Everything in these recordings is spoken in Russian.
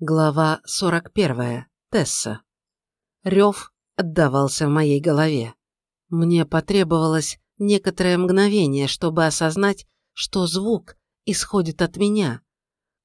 Глава 41. Тесса. Рев отдавался в моей голове. Мне потребовалось некоторое мгновение, чтобы осознать, что звук исходит от меня.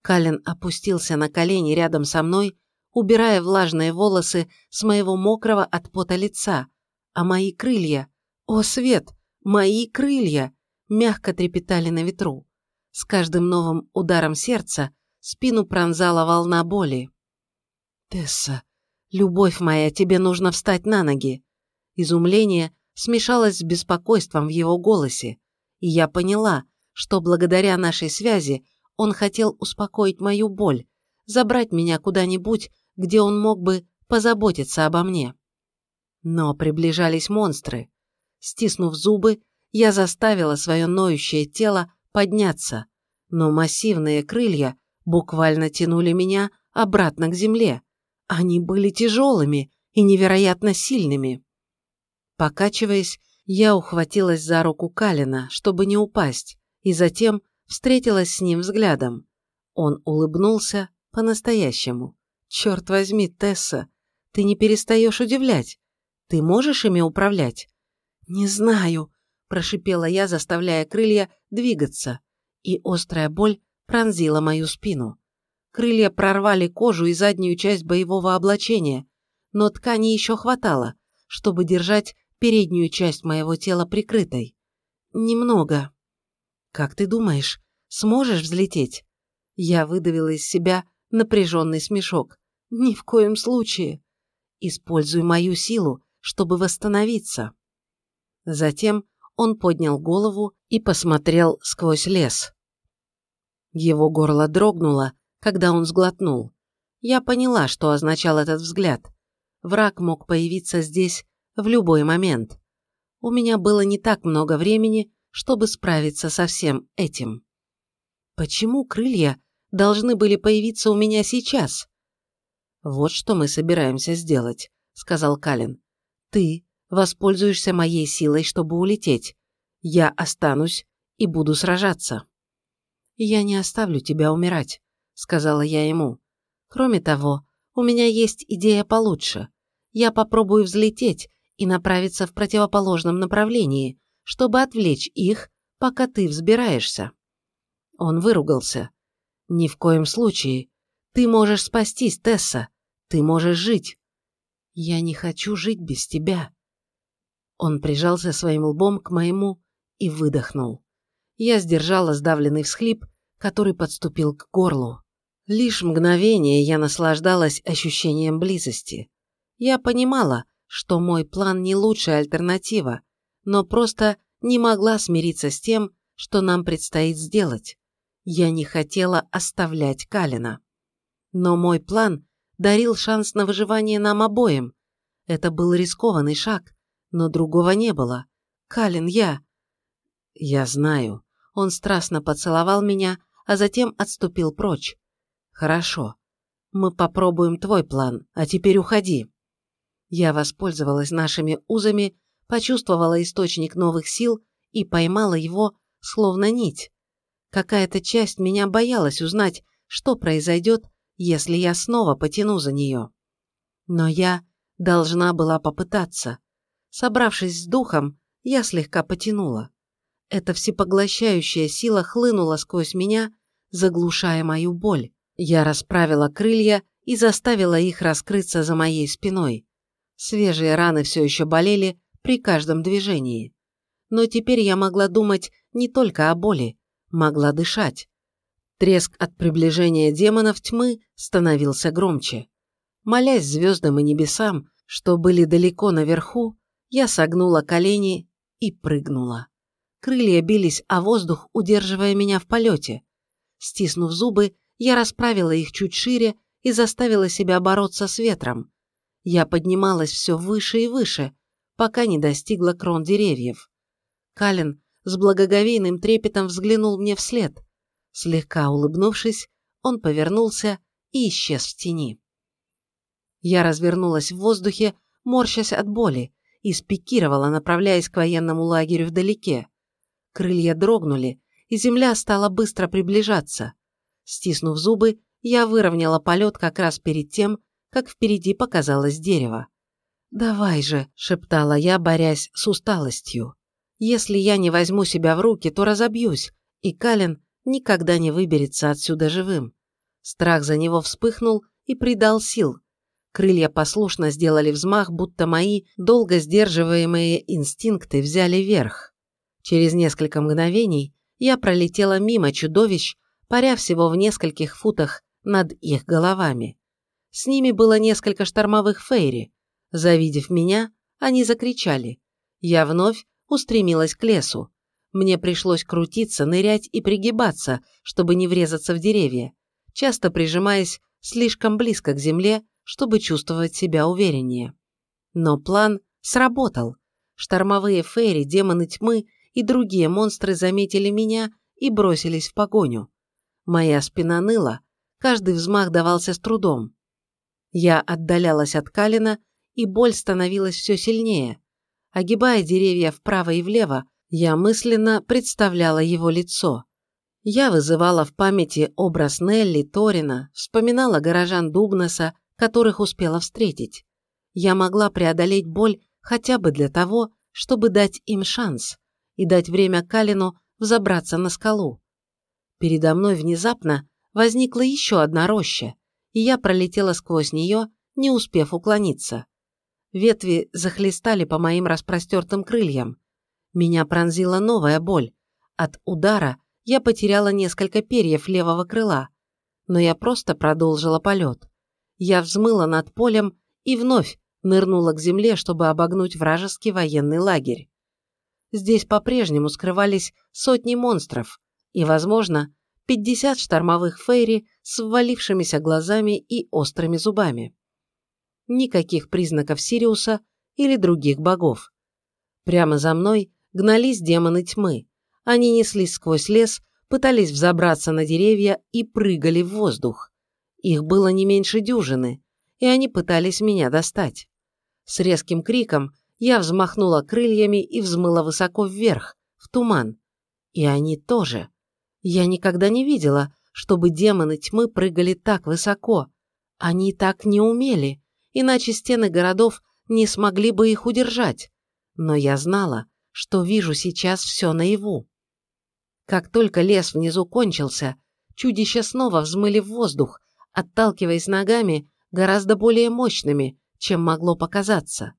Калин опустился на колени рядом со мной, убирая влажные волосы с моего мокрого от пота лица, а мои крылья, о свет, мои крылья, мягко трепетали на ветру. С каждым новым ударом сердца Спину пронзала волна боли. «Тесса, любовь моя, тебе нужно встать на ноги!» Изумление смешалось с беспокойством в его голосе, и я поняла, что благодаря нашей связи он хотел успокоить мою боль, забрать меня куда-нибудь, где он мог бы позаботиться обо мне. Но приближались монстры. Стиснув зубы, я заставила свое ноющее тело подняться, но массивные крылья буквально тянули меня обратно к земле. Они были тяжелыми и невероятно сильными. Покачиваясь, я ухватилась за руку Калина, чтобы не упасть, и затем встретилась с ним взглядом. Он улыбнулся по-настоящему. «Черт возьми, Тесса, ты не перестаешь удивлять. Ты можешь ими управлять?» «Не знаю», – прошипела я, заставляя крылья двигаться, и острая боль пронзила мою спину. Крылья прорвали кожу и заднюю часть боевого облачения, но ткани еще хватало, чтобы держать переднюю часть моего тела прикрытой. Немного. Как ты думаешь, сможешь взлететь? Я выдавила из себя напряженный смешок. Ни в коем случае. Используй мою силу, чтобы восстановиться. Затем он поднял голову и посмотрел сквозь лес. Его горло дрогнуло, когда он сглотнул. Я поняла, что означал этот взгляд. Враг мог появиться здесь в любой момент. У меня было не так много времени, чтобы справиться со всем этим. Почему крылья должны были появиться у меня сейчас? Вот что мы собираемся сделать, сказал Калин. Ты воспользуешься моей силой, чтобы улететь. Я останусь и буду сражаться. «Я не оставлю тебя умирать», — сказала я ему. «Кроме того, у меня есть идея получше. Я попробую взлететь и направиться в противоположном направлении, чтобы отвлечь их, пока ты взбираешься». Он выругался. «Ни в коем случае. Ты можешь спастись, Тесса. Ты можешь жить». «Я не хочу жить без тебя». Он прижался своим лбом к моему и выдохнул. Я сдержала сдавленный всхлип, который подступил к горлу. Лишь мгновение я наслаждалась ощущением близости. Я понимала, что мой план не лучшая альтернатива, но просто не могла смириться с тем, что нам предстоит сделать. Я не хотела оставлять Калина. Но мой план дарил шанс на выживание нам обоим. Это был рискованный шаг, но другого не было. Калин, я... Я знаю. Он страстно поцеловал меня, а затем отступил прочь. Хорошо. Мы попробуем твой план, а теперь уходи. Я воспользовалась нашими узами, почувствовала источник новых сил и поймала его, словно нить. Какая-то часть меня боялась узнать, что произойдет, если я снова потяну за нее. Но я должна была попытаться. Собравшись с духом, я слегка потянула. Эта всепоглощающая сила хлынула сквозь меня, заглушая мою боль. Я расправила крылья и заставила их раскрыться за моей спиной. Свежие раны все еще болели при каждом движении. Но теперь я могла думать не только о боли, могла дышать. Треск от приближения демонов тьмы становился громче. Молясь звездам и небесам, что были далеко наверху, я согнула колени и прыгнула. Крылья бились о воздух, удерживая меня в полете. Стиснув зубы, я расправила их чуть шире и заставила себя бороться с ветром. Я поднималась все выше и выше, пока не достигла крон деревьев. Калин с благоговейным трепетом взглянул мне вслед. Слегка улыбнувшись, он повернулся и исчез в тени. Я развернулась в воздухе, морщась от боли, и спикировала, направляясь к военному лагерю вдалеке. Крылья дрогнули, и земля стала быстро приближаться. Стиснув зубы, я выровняла полет как раз перед тем, как впереди показалось дерево. «Давай же», – шептала я, борясь с усталостью. «Если я не возьму себя в руки, то разобьюсь, и Калин никогда не выберется отсюда живым». Страх за него вспыхнул и придал сил. Крылья послушно сделали взмах, будто мои долго сдерживаемые инстинкты взяли верх. Через несколько мгновений я пролетела мимо чудовищ, паря всего в нескольких футах над их головами. С ними было несколько штормовых фейри, Завидев меня, они закричали. Я вновь устремилась к лесу. Мне пришлось крутиться, нырять и пригибаться, чтобы не врезаться в деревья, часто прижимаясь слишком близко к земле, чтобы чувствовать себя увереннее. Но план сработал. Штормовые фейри, демоны тьмы и другие монстры заметили меня и бросились в погоню. Моя спина ныла, каждый взмах давался с трудом. Я отдалялась от Калина и боль становилась все сильнее. Огибая деревья вправо и влево, я мысленно представляла его лицо. Я вызывала в памяти образ Нелли, Торина, вспоминала горожан Дубнеса, которых успела встретить. Я могла преодолеть боль хотя бы для того, чтобы дать им шанс и дать время Калину взобраться на скалу. Передо мной внезапно возникла еще одна роща, и я пролетела сквозь нее, не успев уклониться. Ветви захлестали по моим распростертым крыльям. Меня пронзила новая боль. От удара я потеряла несколько перьев левого крыла, но я просто продолжила полет. Я взмыла над полем и вновь нырнула к земле, чтобы обогнуть вражеский военный лагерь. Здесь по-прежнему скрывались сотни монстров и, возможно, 50 штормовых фейри с ввалившимися глазами и острыми зубами никаких признаков Сириуса или других богов. Прямо за мной гнались демоны тьмы. Они неслись сквозь лес, пытались взобраться на деревья и прыгали в воздух. Их было не меньше дюжины, и они пытались меня достать. С резким криком я взмахнула крыльями и взмыла высоко вверх, в туман. И они тоже. Я никогда не видела, чтобы демоны тьмы прыгали так высоко. Они так не умели иначе стены городов не смогли бы их удержать. Но я знала, что вижу сейчас все наяву. Как только лес внизу кончился, чудища снова взмыли в воздух, отталкиваясь ногами гораздо более мощными, чем могло показаться.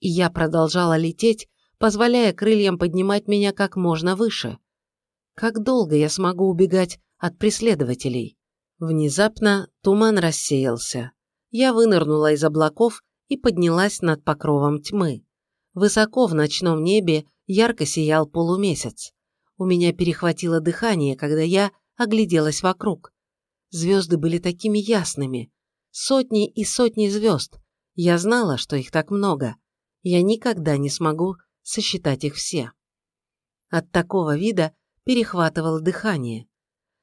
И я продолжала лететь, позволяя крыльям поднимать меня как можно выше. Как долго я смогу убегать от преследователей? Внезапно туман рассеялся я вынырнула из облаков и поднялась над покровом тьмы. Высоко в ночном небе ярко сиял полумесяц. У меня перехватило дыхание, когда я огляделась вокруг. Звезды были такими ясными. Сотни и сотни звезд. Я знала, что их так много. Я никогда не смогу сосчитать их все. От такого вида перехватывало дыхание.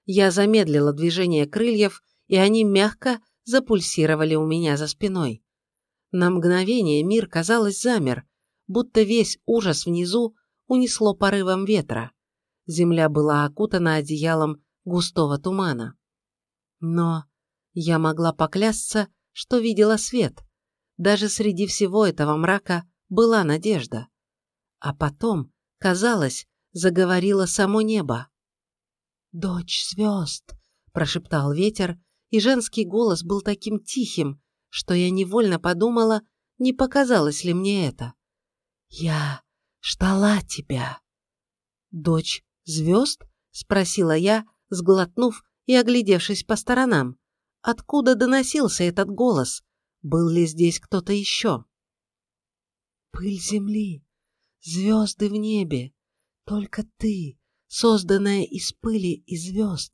Я замедлила движение крыльев, и они мягко запульсировали у меня за спиной. На мгновение мир, казалось, замер, будто весь ужас внизу унесло порывом ветра. Земля была окутана одеялом густого тумана. Но я могла поклясться, что видела свет. Даже среди всего этого мрака была надежда. А потом, казалось, заговорило само небо. «Дочь звезд!» – прошептал ветер, и женский голос был таким тихим, что я невольно подумала, не показалось ли мне это. «Я ждала тебя». «Дочь звезд?» — спросила я, сглотнув и оглядевшись по сторонам. Откуда доносился этот голос? Был ли здесь кто-то еще? «Пыль земли, звезды в небе, только ты, созданная из пыли и звезд,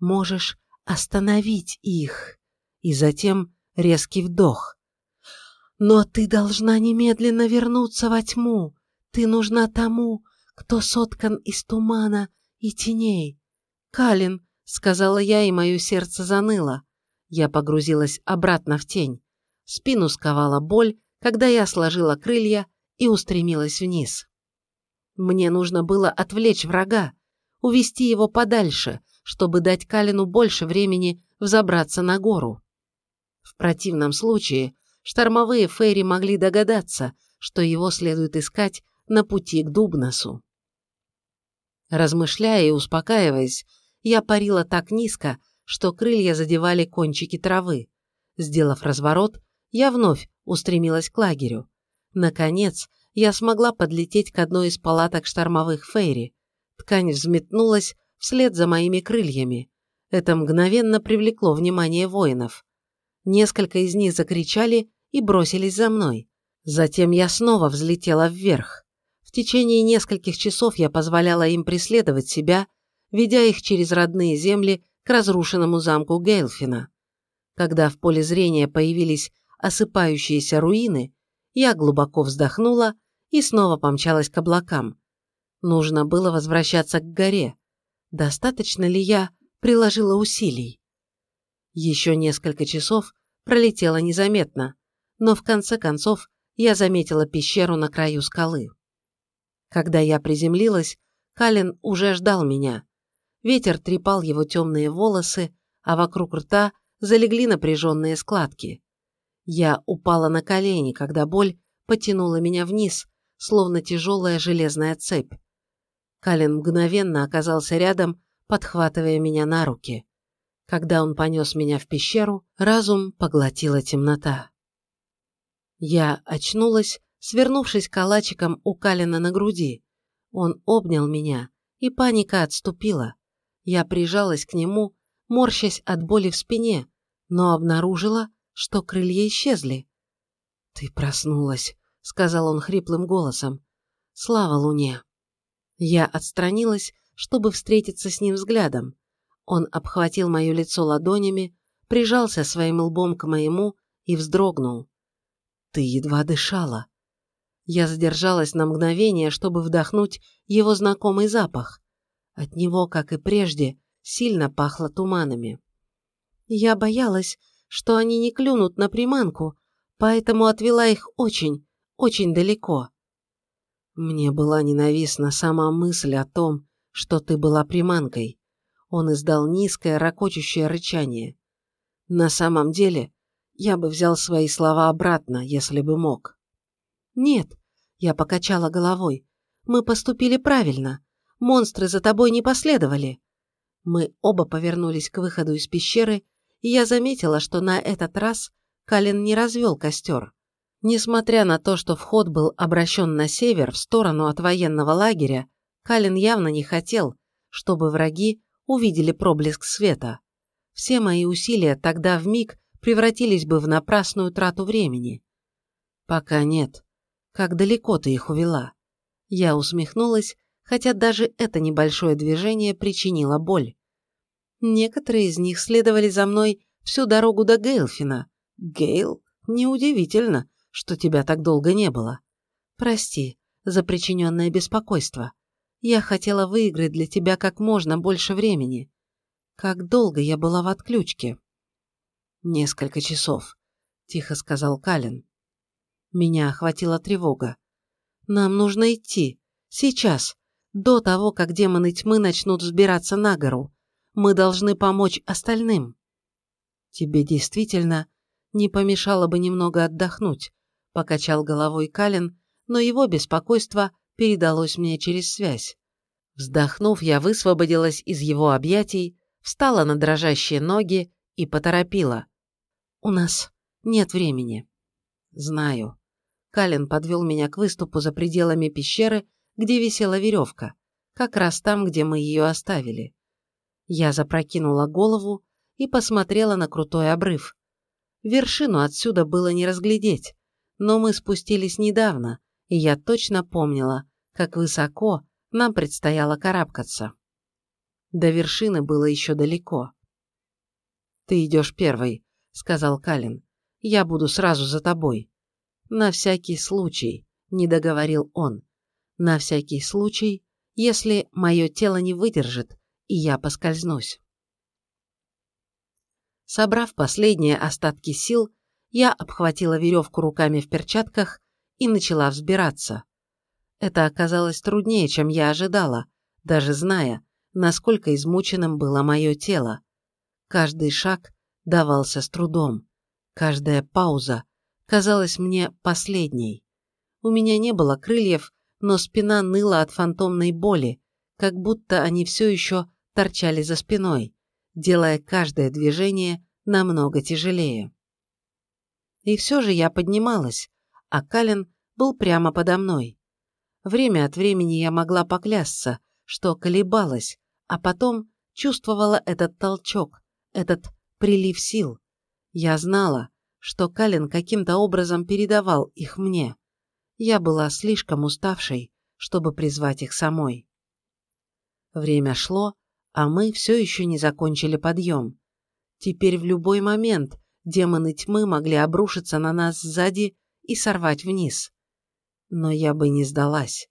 можешь остановить их, и затем резкий вдох. Но ты должна немедленно вернуться во тьму. Ты нужна тому, кто соткан из тумана и теней. Калин, сказала я, и мое сердце заныло. Я погрузилась обратно в тень. Спину сковала боль, когда я сложила крылья и устремилась вниз. Мне нужно было отвлечь врага, увести его подальше, чтобы дать Калину больше времени взобраться на гору. В противном случае штормовые фейри могли догадаться, что его следует искать на пути к Дубносу. Размышляя и успокаиваясь, я парила так низко, что крылья задевали кончики травы. Сделав разворот, я вновь устремилась к лагерю. Наконец, я смогла подлететь к одной из палаток штормовых фейри. Ткань взметнулась вслед за моими крыльями. Это мгновенно привлекло внимание воинов. Несколько из них закричали и бросились за мной. Затем я снова взлетела вверх. В течение нескольких часов я позволяла им преследовать себя, ведя их через родные земли к разрушенному замку Гейлфина. Когда в поле зрения появились осыпающиеся руины, я глубоко вздохнула и снова помчалась к облакам. Нужно было возвращаться к горе. Достаточно ли я приложила усилий? Еще несколько часов пролетело незаметно, но в конце концов я заметила пещеру на краю скалы. Когда я приземлилась, Калин уже ждал меня. Ветер трепал его темные волосы, а вокруг рта залегли напряженные складки. Я упала на колени, когда боль потянула меня вниз, словно тяжелая железная цепь. Калин мгновенно оказался рядом, подхватывая меня на руки. Когда он понес меня в пещеру, разум поглотила темнота. Я очнулась свернувшись калачиком у Калина на груди. Он обнял меня, и паника отступила. Я прижалась к нему, морщась от боли в спине, но обнаружила, что крылья исчезли. «Ты проснулась», — сказал он хриплым голосом. «Слава Луне!» Я отстранилась, чтобы встретиться с ним взглядом. Он обхватил мое лицо ладонями, прижался своим лбом к моему и вздрогнул. «Ты едва дышала», я задержалась на мгновение, чтобы вдохнуть его знакомый запах. От него, как и прежде, сильно пахло туманами. Я боялась, что они не клюнут на приманку, поэтому отвела их очень, очень далеко. Мне была ненавистна сама мысль о том, что ты была приманкой. Он издал низкое, ракочущее рычание. На самом деле, я бы взял свои слова обратно, если бы мог. «Нет», — я покачала головой, — «мы поступили правильно. Монстры за тобой не последовали». Мы оба повернулись к выходу из пещеры, и я заметила, что на этот раз Калин не развел костер. Несмотря на то, что вход был обращен на север, в сторону от военного лагеря, Калин явно не хотел, чтобы враги увидели проблеск света. Все мои усилия тогда в миг превратились бы в напрасную трату времени. Пока нет. Как далеко ты их увела?» Я усмехнулась, хотя даже это небольшое движение причинило боль. Некоторые из них следовали за мной всю дорогу до Гейлфина. Гейл? Неудивительно, что тебя так долго не было. Прости за причиненное беспокойство. Я хотела выиграть для тебя как можно больше времени. Как долго я была в отключке? Несколько часов, тихо сказал Калин. Меня охватила тревога. «Нам нужно идти. Сейчас. До того, как демоны тьмы начнут взбираться на гору. Мы должны помочь остальным». «Тебе действительно не помешало бы немного отдохнуть», – покачал головой Калин, но его беспокойство передалось мне через связь. Вздохнув, я высвободилась из его объятий, встала на дрожащие ноги и поторопила. «У нас нет времени». «Знаю». Калин подвел меня к выступу за пределами пещеры, где висела веревка, как раз там, где мы ее оставили. Я запрокинула голову и посмотрела на крутой обрыв. Вершину отсюда было не разглядеть, но мы спустились недавно, и я точно помнила, как высоко нам предстояло карабкаться. До вершины было еще далеко. «Ты идешь первой», — сказал Калин. «Я буду сразу за тобой. На всякий случай, не договорил он. На всякий случай, если мое тело не выдержит, и я поскользнусь. Собрав последние остатки сил, я обхватила веревку руками в перчатках и начала взбираться. Это оказалось труднее, чем я ожидала, даже зная, насколько измученным было мое тело. Каждый шаг давался с трудом. Каждая пауза казалась мне последней. У меня не было крыльев, но спина ныла от фантомной боли, как будто они все еще торчали за спиной, делая каждое движение намного тяжелее. И все же я поднималась, а Калин был прямо подо мной. Время от времени я могла поклясться, что колебалась, а потом чувствовала этот толчок, этот прилив сил. Я знала, что Калин каким-то образом передавал их мне. Я была слишком уставшей, чтобы призвать их самой. Время шло, а мы все еще не закончили подъем. Теперь в любой момент демоны тьмы могли обрушиться на нас сзади и сорвать вниз. Но я бы не сдалась.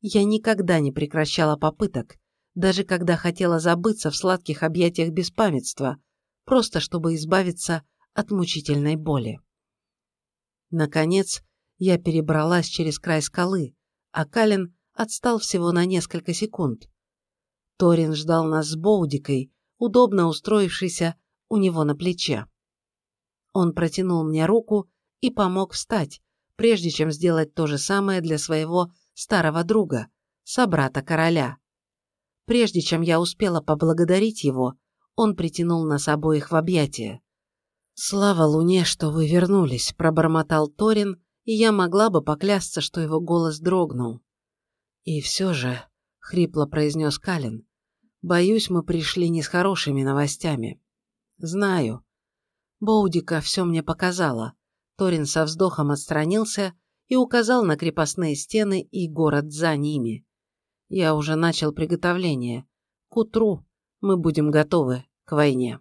Я никогда не прекращала попыток, даже когда хотела забыться в сладких объятиях беспамятства, просто чтобы избавиться от мучительной боли. Наконец, я перебралась через край скалы, а Калин отстал всего на несколько секунд. Торин ждал нас с Боудикой, удобно устроившийся у него на плече. Он протянул мне руку и помог встать, прежде чем сделать то же самое для своего старого друга, собрата короля. Прежде чем я успела поблагодарить его, он притянул нас обоих в объятия. «Слава Луне, что вы вернулись», – пробормотал Торин, и я могла бы поклясться, что его голос дрогнул. «И все же», – хрипло произнес Калин, – «боюсь, мы пришли не с хорошими новостями». «Знаю». Боудика все мне показала. Торин со вздохом отстранился и указал на крепостные стены и город за ними. Я уже начал приготовление. К утру мы будем готовы к войне.